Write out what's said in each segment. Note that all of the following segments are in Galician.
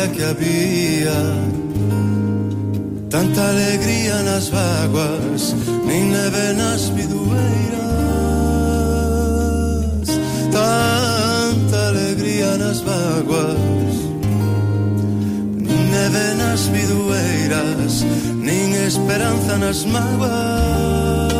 alegría que había. Tanta alegría nas vaguas, nin neve nas bidueiras. Tanta alegría nas vaguas, nin neve nas bidueiras, nin esperanza nas mágoas.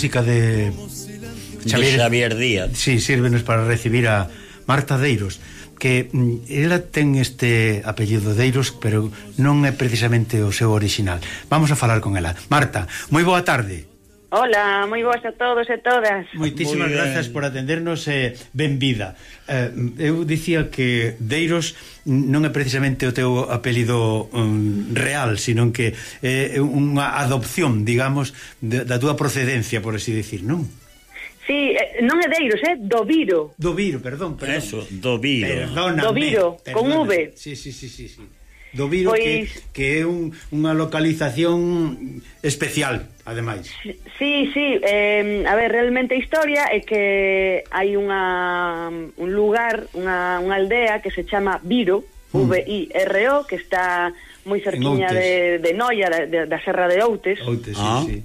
música de Xavier, de Xavier Díaz. Sí, sírvenos para recibir a Marta Deiros, que mm, ela ten este apellido Deiros, pero non é precisamente o seu original Vamos a falar con ela. Marta, moi boa tarde. Hola, moi boas a todos e todas. Moitísimas grazas por atendernos e eh, benvida. Eh, eu dicía que Deiros non é precisamente o teu apelido um, real, sino que é eh, unha adopción, digamos, de, da túa procedencia, por así decir, non? Sí, eh, non é Deiros, é Doviro. Doviro, perdón, perdón. Eso, Doviro. Perdóname. Doviro, perdóname. con V. Sí, sí, sí, sí. sí do Viro pois... que, que é un, unha localización especial, ademais. Sí, sí, eh, a ver, realmente a historia é que hai unha un lugar, unha, unha aldea que se chama Viro, mm. V-I-R-O, que está moi cerquiña de, de Noia, da, da Serra de Outes. Outes, sí, ah. sí.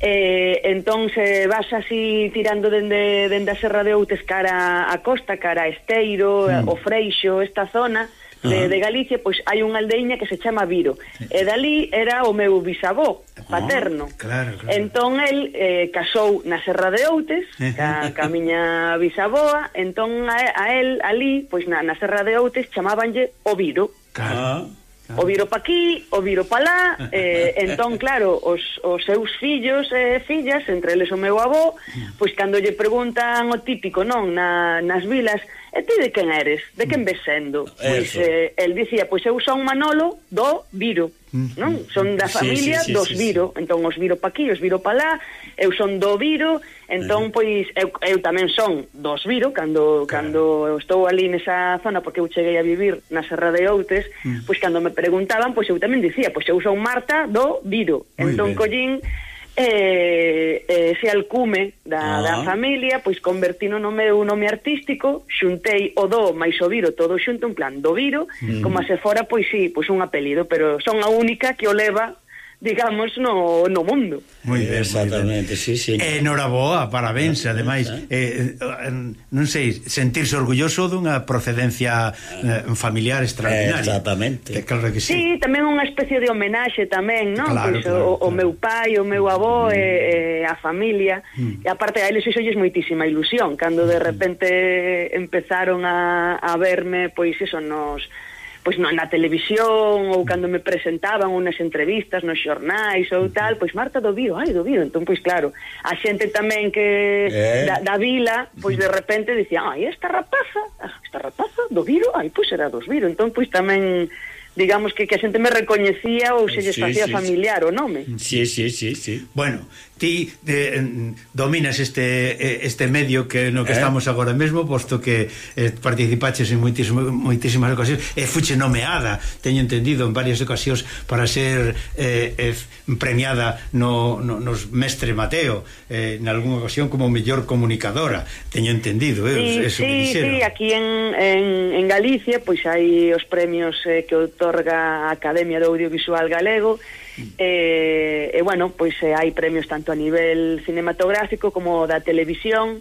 Eh, entón se vas así tirando dende, dende a Serra de Outes cara a costa, cara a Esteiro, mm. o Freixo, esta zona de, de Galicia, pois hai unha aldeiña que se chama Viro. E dali era o meu bisavó oh, paterno. Oh, claro, claro. Entón el eh, casou na Serra de Outes, ca, ca miña bisaboa, entón a, a el ali, pois na, na Serra de Outes chamábanlle o Viro. Claro. Ah. O viro pa aquí, o viro pa lá, eh, entón, claro, os, os seus fillos e eh, fillas, entre eles o meu avó, pois cando lle preguntan o típico, non, na, nas vilas, e ti de quen eres, de quen ves sendo? Pois Eso. eh, el dicía, pois eu son Manolo do Viro, mm. non? Son da familia sí, sí, sí, dos sí, Viro, entón os viro pa aquí, os viro pa lá, eu son do Viro, Entón, pois, eu, eu tamén son dos Viro, cando, claro. cando estou ali nesa zona, porque eu cheguei a vivir na Serra de Outes, pois cando me preguntaban, pois eu tamén dicía, pois eu son Marta do Viro. Muy entón, collín eh, eh, ese alcume da, ah. da familia, pois convertino no meu nome artístico, xuntei o do máis o viro todo xunto, en plan do viro, como se fora, pois sí, pois un apelido, pero son a única que o leva digamos, no, no mundo. Muy ben, exactamente, sí, sí. Enhoraboa, parabéns, ah, ademais. Eh, eh, non sei, sentirse orgulloso dunha procedencia eh, familiar extraordinaria. Exactamente. Que, claro que sí. sí, tamén unha especie de homenaxe tamén, non? Claro, pois, claro, o, claro. o meu pai, o meu avó, mm. e, e a familia. Mm. E aparte, a eles isolles moitísima ilusión, cando de mm. repente empezaron a, a verme, pois iso nos pois non, na televisión ou cando me presentaban unas entrevistas nos xornais ou tal, pois Marta do Bío, ai do Bío, entón pois claro, a xente tamén que eh? da, da vila, pois de repente dicían, ai esta rapaza, ah, esta rapaza do Biro, ai pois era dos Biro, entón pois tamén digamos que, que a xente me recoñecía ou se lles sí, facía sí, familiar sí. o nome. Sí, sí, sí, sí. Bueno, ti eh, dominas este eh, este medio que no que eh? estamos agora mesmo, posto que eh, participaches en moitísimo, moitísimas ocasións, e fuche nomeada, teño entendido, en varias ocasións para ser eh, eh, premiada no, no, nos Mestre Mateo, eh, en algunha ocasión como mellor comunicadora, teño entendido, eh, sí, eso sí, que dixeron. Sí, aquí en, en, en Galicia, pois hai os premios eh, que o outorga a Academia do Audiovisual Galego. Eh, e bueno, pois eh, hai premios tanto a nivel cinematográfico como da televisión.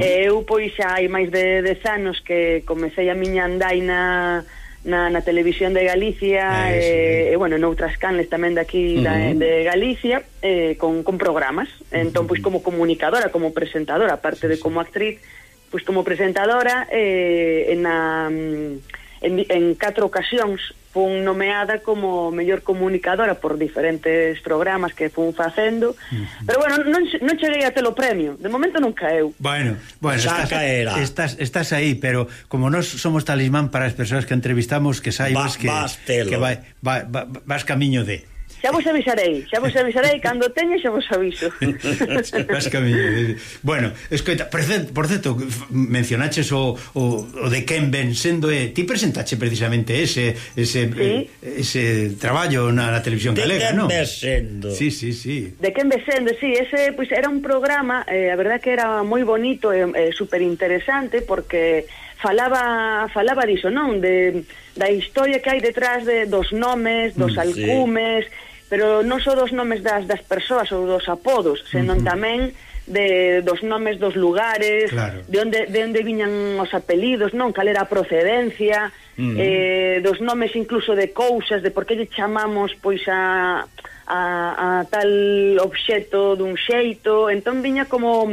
E eu pois xa hai máis de 10 anos que comecei a miña andaina na, na televisión de Galicia Eso, eh, eh. e, bueno, noutras canles tamén daqui uh -huh. de, de Galicia eh, con, con programas. Entón, pois como comunicadora, como presentadora aparte de como actriz pois como presentadora eh, na, en, en catro ocasións fun nomeada como mellor comunicadora por diferentes programas que fun facendo. Uh -huh. Pero bueno, non, non cheguei a telo premio. De momento non caeu. Bueno, bueno Xa estás, caerá. estás, estás aí, pero como nós somos talismán para as persoas que entrevistamos, que saibas va, que, vas telo. que vai, vai, va, vas camiño de... Xa vos avisarei, xa vos avisarei cando teña xa vos aviso. Vas camiño. Bueno, escoita, por certo, mencionaches o, o, o de quen ven sendo e ti presentache precisamente ese ese sí. eh, ese traballo na, na televisión de galega, non? De quen sendo. Sí, sí, sí. De quen ven sendo, sí, ese pois pues, era un programa, eh, a verdade que era moi bonito e eh, super interesante porque falaba falaba diso, non? De da historia que hai detrás de dos nomes, dos mm, alcumes, sí pero non só dos nomes das, das persoas ou dos apodos, senón uh -huh. tamén de dos nomes dos lugares, claro. de onde de onde viñan os apelidos, non, cal era a procedencia, uh -huh. eh, dos nomes incluso de cousas, de por que lle chamamos pois a a, a tal obxeto dun xeito, entón viña como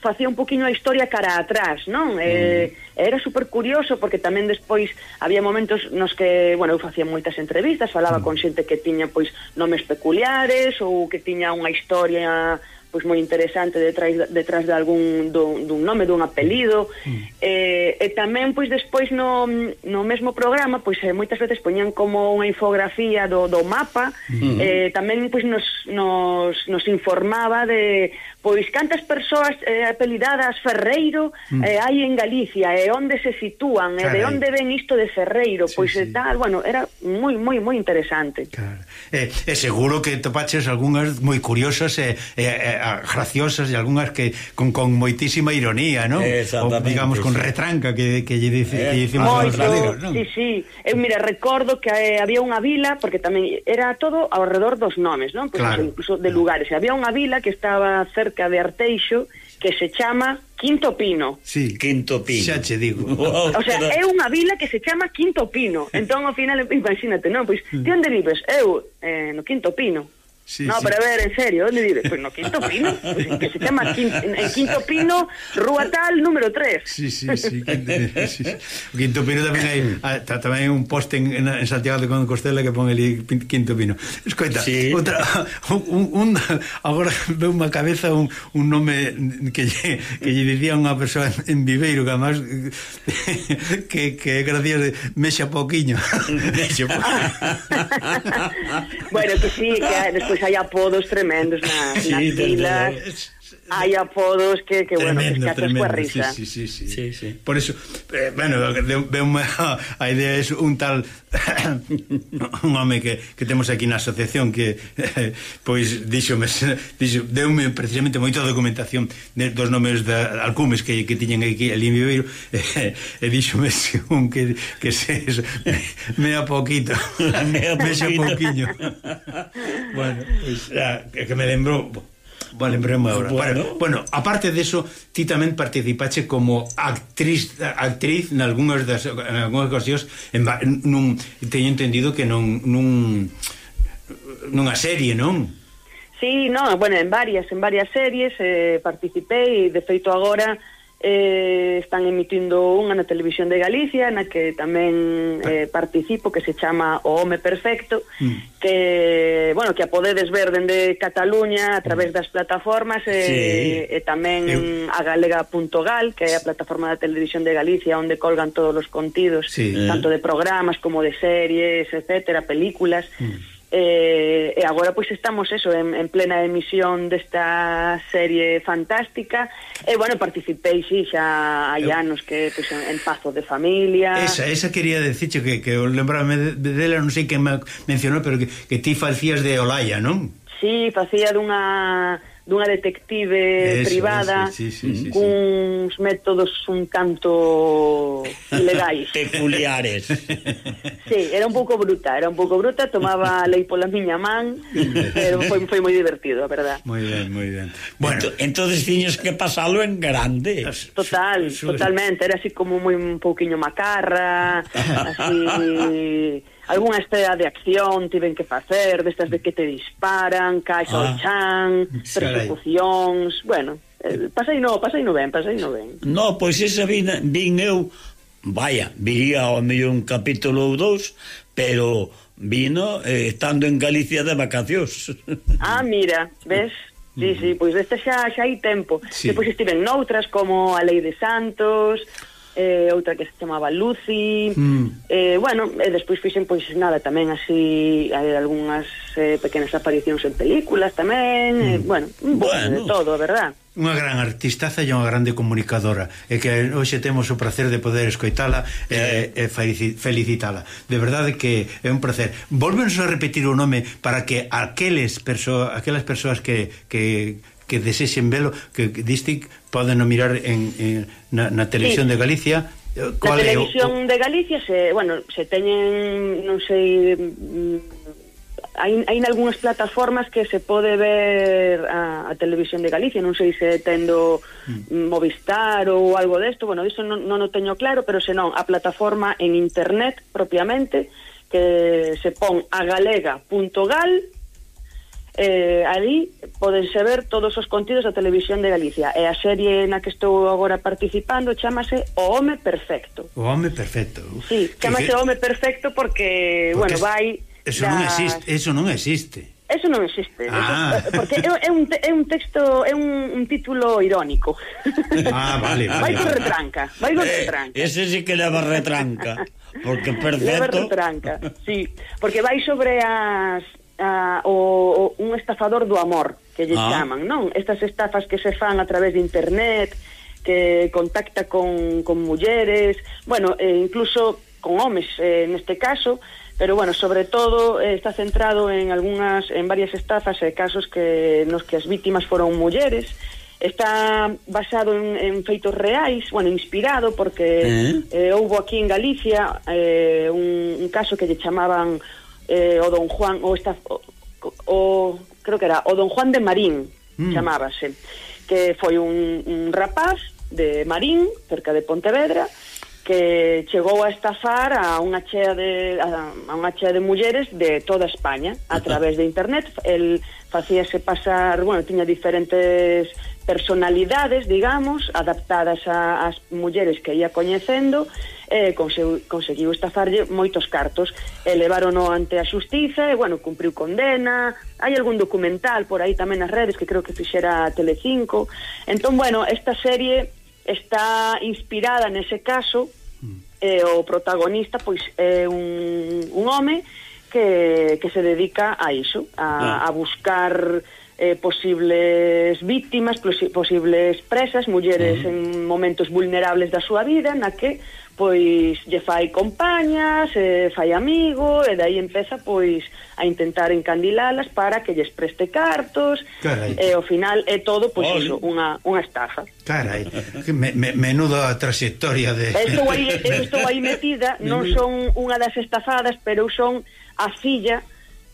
facía un poquinho a historia cara atrás, non? Mm. Eh, era super curioso porque tamén despois había momentos nos que, bueno, eu facía moitas entrevistas, falaba mm. con xente que tiña pois nomes peculiares ou que tiña unha historia pois moi interesante detrás detrás de algún dun, dun nome, dun apelido. Mm. Eh, e tamén pois despois no, no mesmo programa, pois eh, moitas veces poñían como unha infografía do, do mapa, mm. eh, tamén pois nos, nos, nos informaba de pois cantas persoas eh, apelidadas Ferreiro mm. eh, hai en Galicia, e eh, onde se sitúan, e eh, de onde ven isto de Ferreiro, sí, pois sí. tal, bueno, era moi moi moi interesante. Claro. Eh, eh, seguro que topaches algunhas moi curiosas e eh, eh, a, graciosas e algunhas que con, con moitísima ironía, non? O, digamos, con retranca que, que lle dice, eh, que dicimos moito, galegos, non? Sí, sí. Eu, mira, recordo que eh, había unha vila, porque tamén era todo ao redor dos nomes, non? Pois, claro. Incluso de lugares. Había unha vila que estaba cerca de Arteixo, que se chama Quinto Pino. Sí, Quinto Pino. Xa che digo. Wow, o sea, pero... é unha vila que se chama Quinto Pino. Entón, ao final, imagínate, non? Pois, mm. ti onde vives? Eu, eh, no Quinto Pino. Sí, no, sí. pero a ver, en serio, ¿dónde vives? Pues no, Quinto Pino, pues, que se chama Quinto, en Quinto Pino, Rúa Tal, número 3. Sí, sí, sí, Quinto Pino, sí, Quinto Pino tamén hai, ah, tamén hai un poste en, en Santiago de Compostela que pon ali Quinto Pino. Escoita, sí. outra, un, un, agora veo unha cabeza un, un nome que lle, que lle dicía unha persoa en, en Viveiro, que además que, que gracias mexa poquiño. mexa bueno, que sí, que despois hai apodos tremendos na, nas filas hai apodos que, que tremendo, bueno, que escachas coa risa. Sí, sí, sí. sí, sí. Por eso, eh, bueno, veume a idea é un tal un home que, que temos aquí na asociación que eh, pois díxome, díxo, deume precisamente moita documentación de, dos nomes de alcumes que, que tiñen aquí ali en Viveiro eh, e díxome un que, que se eso, me, me a poquito me poquinho bueno, pois, pues, ah, que me lembro Vale, lembreme agora. Bueno, para, bueno aparte deso, ti tamén participache como actriz actriz nalgúnas das nalgúnas ocasións en, nun teño entendido que non nun nunha serie, non? Sí, non, bueno, en varias, en varias series eh, participei e de feito agora eh, están emitindo unha na televisión de Galicia na que tamén eh, participo que se chama O Home Perfecto mm. que, bueno, que a podedes ver dende Cataluña a través das plataformas e, sí. e tamén Eu... a galega.gal que é a plataforma da televisión de Galicia onde colgan todos os contidos sí. tanto de programas como de series, etcétera películas mm eh, e agora pois estamos eso en, en plena emisión desta serie fantástica e bueno, participei si sí, xa hai anos que pois, en, en Pazo de Familia Esa, esa quería decirte que, que lembrame dela, non sei que me mencionou pero que, que ti facías de Olaya, non? Si, sí, facía dunha dunha detective eso, privada sí, sí, sí, cuns métodos un tanto ilegais. Peculiares. Sí, era un pouco bruta era un pouco bruta tomaba lei pola miña man pero foi, foi moi divertido a verdad. Moi ben, moi ben. Bueno, bueno. entonces tiñes que pasalo en grande total, totalmente era así como moi un pouquiño macarra así algunha escena de acción tiven que facer, destas de que te disparan, caes ah, ao chan, persecucións, bueno, eh, pasai no, pasai no ben, pasai no ben. No, pois esa vin, vin eu, vaya, viría ao mellor un capítulo ou dous, pero vino eh, estando en Galicia de vacacións. Ah, mira, ves? Sí, sí, pois deste xa, xa hai tempo. Sí. Depois estiven noutras como a Lei de Santos, eh, outra que se chamaba Lucy, mm. eh, bueno, e despois fixen pois nada tamén así hai algunhas eh, pequenas aparicións en películas tamén, eh, mm. eh, bueno, un bueno, de todo, a verdad. Unha gran artistaza e unha grande comunicadora e que hoxe temos o prazer de poder escoitala eh, e, e felicitala de verdade que é un prazer volvenos a repetir o nome para que aqueles perso aquelas persoas que, que que desexen velo, que, que diste poden mirar en, en, na, na televisión sí. de Galicia eh, Cual na televisión o, de Galicia se, bueno, se teñen non sei mm, hai, hai algunhas plataformas que se pode ver a, a televisión de Galicia, non sei se tendo mm. Movistar ou algo desto, bueno, iso non, non o teño claro, pero senón a plataforma en internet propiamente que se pon a galega.gal.com eh, ali podense ver todos os contidos da televisión de Galicia e a serie na que estou agora participando chamase O Home Perfecto O Home Perfecto sí, chamase que... O Home Perfecto porque, porque bueno, vai eso da... non existe eso non existe Eso non existe. Ah. Eso, eh, porque é, é, un, é un texto, é un, un título irónico. Ah, vale, vale. Vai con retranca, vai con eh, retranca. Ese sí que leva retranca, porque perfecto. Leva retranca, sí. Porque vai sobre as uh, o, o un estafador do amor, que lle ah. chaman, non? Estas estafas que se fan a través de internet, que contacta con, con mulleres, bueno, eh, incluso con homes eh, neste caso, pero bueno, sobre todo eh, está centrado en algunhas en varias estafas e eh, casos que nos que as vítimas foron mulleres. Está basado en, en feitos reais, bueno, inspirado porque eh, eh houbo aquí en Galicia eh, un, un caso que lle chamaban eh, o Don Juan o, esta, o, o creo que era o Don Juan de Marín mm. chamábase que foi un, un rapaz de Marín cerca de Pontevedra que chegou a estafar a unha chea de a unha chea de mulleres de toda España a través de internet. El facíase pasar, bueno, tiña diferentes personalidades, digamos, adaptadas ás mulleres que ia coñecendo e conseguiu, conseguiu estafarlle moitos cartos. E levárono ante a xustiza e, bueno, cumpriu condena. Hai algún documental por aí tamén nas redes que creo que fixera Telecinco. Entón, bueno, esta serie está inspirada nese caso e o protagonista pois é un, un home que, que se dedica a iso, a, ah. a buscar eh, posibles víctimas, posibles presas, mulleres uh -huh. en momentos vulnerables da súa vida, na que pois lle fai compañas, eh, fai amigo e dai empeza pois a intentar encandilalas para que lles preste cartos Carai. e ao final é todo pois Ol. iso, unha, unha estafa. Carai, que me, me, menuda trayectoria de... Estou aí, estou aí metida, non son unha das estafadas, pero son a filla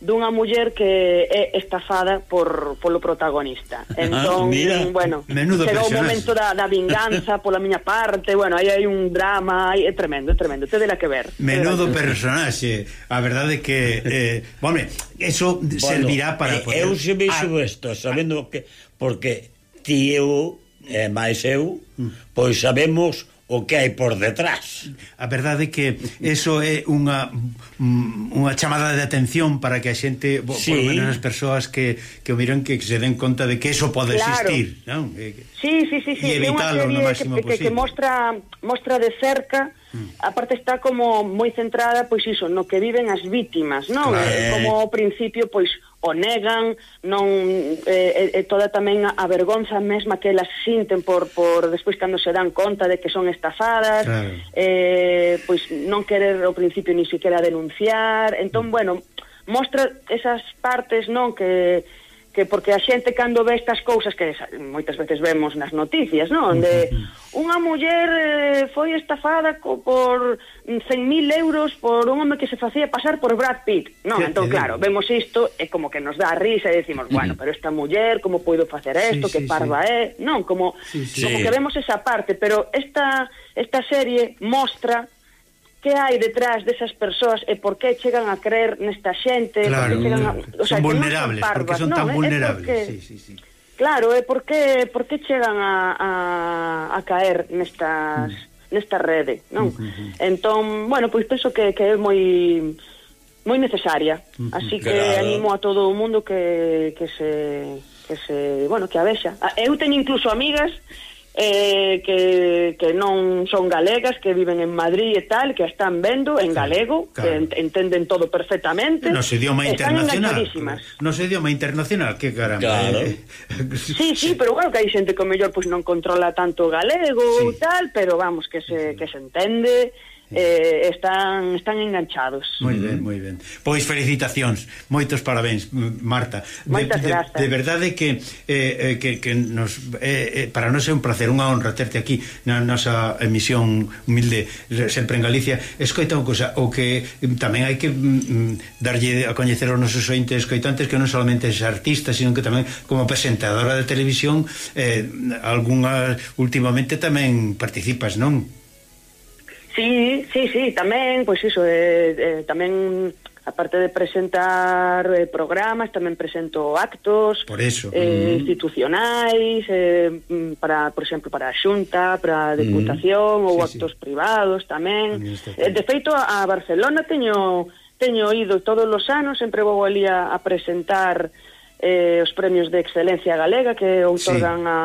dunha muller que é estafada por polo protagonista. Ah, entón, ah, bueno, chega o momento da, da vinganza pola miña parte, bueno, aí hai un drama, aí é tremendo, é tremendo, tedela que ver. Menudo personaxe, a verdade que eh, bueno, eso bueno, servirá para eh, poder... Eu se vexo isto, sabendo que porque ti eu, eh, máis eu, mm. pois sabemos o que hai por detrás. A verdade é que eso é unha mm, unha chamada de atención para que a xente, bo, sí. por menos as persoas que, que o miran que se den conta de que eso pode claro. existir, non? Sí, sí, sí, sí. E evitalo no máximo que, posible. Que, que mostra, mostra de cerca mm. aparte a parte está como moi centrada pois iso, no que viven as vítimas, non? Claro. Como ao principio pois o negan, non eh, eh, eh toda tamén a vergonza mesma que elas sinten por por despois cando se dan conta de que son estafadas, claro. eh, pois non querer ao principio ni siquiera denunciar. Entón, mm. bueno, mostra esas partes, non, que que porque a xente cando ve estas cousas que moitas veces vemos nas noticias, non? De unha muller eh, foi estafada co, por mm, 100.000 euros por un home que se facía pasar por Brad Pitt. Non, sí, entón claro, vemos isto e como que nos dá risa e decimos, bueno, pero esta muller como puido facer isto, sí, que sí, parva sí. é? Non, como sí, sí. como que vemos esa parte, pero esta esta serie mostra que hai detrás desas persoas e por que chegan a creer nesta xente claro, por que chegan a, o sea, son vulnerables, que non son parvas, porque son tan no, vulnerables porque, sí, sí, sí. claro, é por que chegan a, a, a caer nestas mm nesta rede, non? Mm, mm, mm. Entón, bueno, pois penso que, que é moi moi necesaria. Así que claro. animo a todo o mundo que, que se que se, bueno, que a vexa. Eu teño incluso amigas eh, que, que non son galegas, que viven en Madrid e tal, que a están vendo en galego, claro. que entenden todo perfectamente. No se idioma internacional. No se idioma internacional, que caramba. Claro. Eh. Sí, sí, pero bueno, que hai xente que mellor pois pues, non controla tanto o galego sí. tal, pero vamos, que se, que se entende eh, están están enganchados. Moi ben, moi ben. Pois felicitacións, moitos parabéns, Marta. Moitas de, grazas. De, de verdade que eh, eh, que, que nos eh, eh para nós é un placer, unha honra terte aquí na nosa emisión humilde sempre en Galicia. Escoita unha cousa, o que tamén hai que mm, mm, darlle a coñecer aos nosos ointes escoitantes que non solamente é artista, sino que tamén como presentadora de televisión eh, algunha últimamente tamén participas, non? Sí, sí, sí, tamén, pois iso, eh, eh, tamén aparte de presentar eh, programas, tamén presento actos por eso. Eh, mm. institucionais eh, mm, para, por exemplo, para a Xunta, para a mm-hmm. Deputación mm. sí, ou sí. actos privados tamén. Eh, de feito a Barcelona teño teño ido todos os anos, sempre vou ali a, a presentar eh, os premios de excelencia galega que outorgan sí. a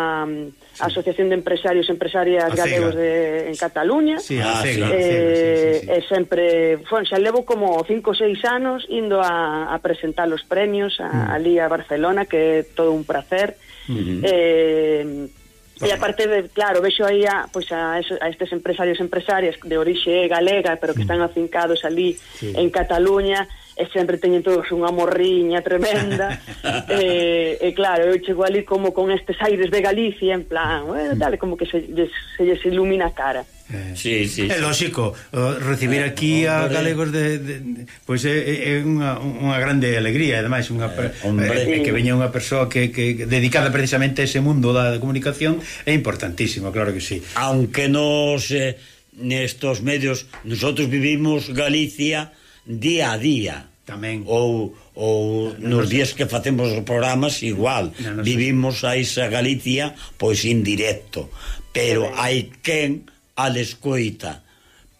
a Asociación de Empresarios e Empresarias a Galegos de, en Cataluña. Sí, a ah, Eh, sí, sí, sí. E sempre, bueno, xa levo como 5 ou 6 anos indo a, a presentar os premios a, mm. ali a Barcelona, que é todo un placer. Mm -hmm. eh, E aparte de, claro, vexo aí a, pois a, eso, a estes empresarios e empresarias de orixe galega, pero que mm. están afincados ali sí. en Cataluña, e sempre teñen todos unha morriña tremenda. E, eh, e claro, eu chego ali como con estes aires de Galicia en plan, bueno, mm. tal, como que se, se lles ilumina a cara. Eh, Sí, sí, é sí. lógico recibir eh, aquí eh, a galegos de, de, de pois pues é, é unha, unha grande alegría, ademais unha eh, hombre, eh, eh que veña unha persoa que, que dedicada precisamente a ese mundo da comunicación é importantísimo, claro que sí. Aunque nos eh, nestos medios nosotros vivimos Galicia día a día. Tamén. Ou ou nos días que facemos os programas igual, no, vivimos a esa Galicia pois indirecto, pero hai quen a escoita.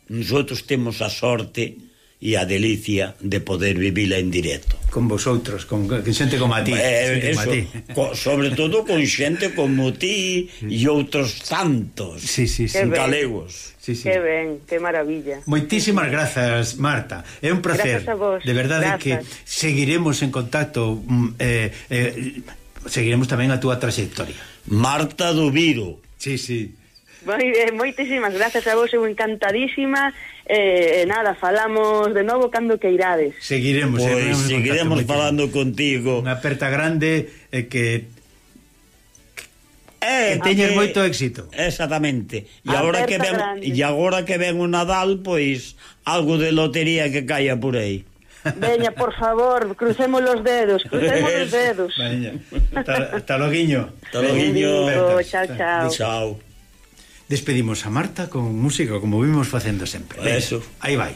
Nosotros temos a sorte e a delicia de poder vivila en directo. Con vosotros, con, con xente como a ti. Eh, eso, como a ti. Co, sobre todo con xente como ti e outros tantos sí, sí, sí. galegos. Sí, sí. Que ben, que maravilla. Moitísimas grazas, Marta. É un placer. De verdade grazas. que seguiremos en contacto mm, eh, eh, seguiremos tamén a túa trayectoria. Marta do Viro. Sí, sí. Moi ben, moitísimas grazas a vos, eu encantadísima E, eh, nada, falamos de novo cando que irades. Seguiremos, eh, pois, seguiremos, seguiremos falando contigo. Unha aperta grande e que Eh, que teñes eh, moito éxito. Exactamente. E agora que ven e agora que ven o Nadal, pois algo de lotería que caia por aí. Veña, por favor, crucemos os dedos, crucemos os dedos. Veña. Hasta, hasta loguiño. Hasta loguiño. Chao, chao. Chao. Despedimos a Marta con música como vimos facendo sempre. Eso. Aí vai.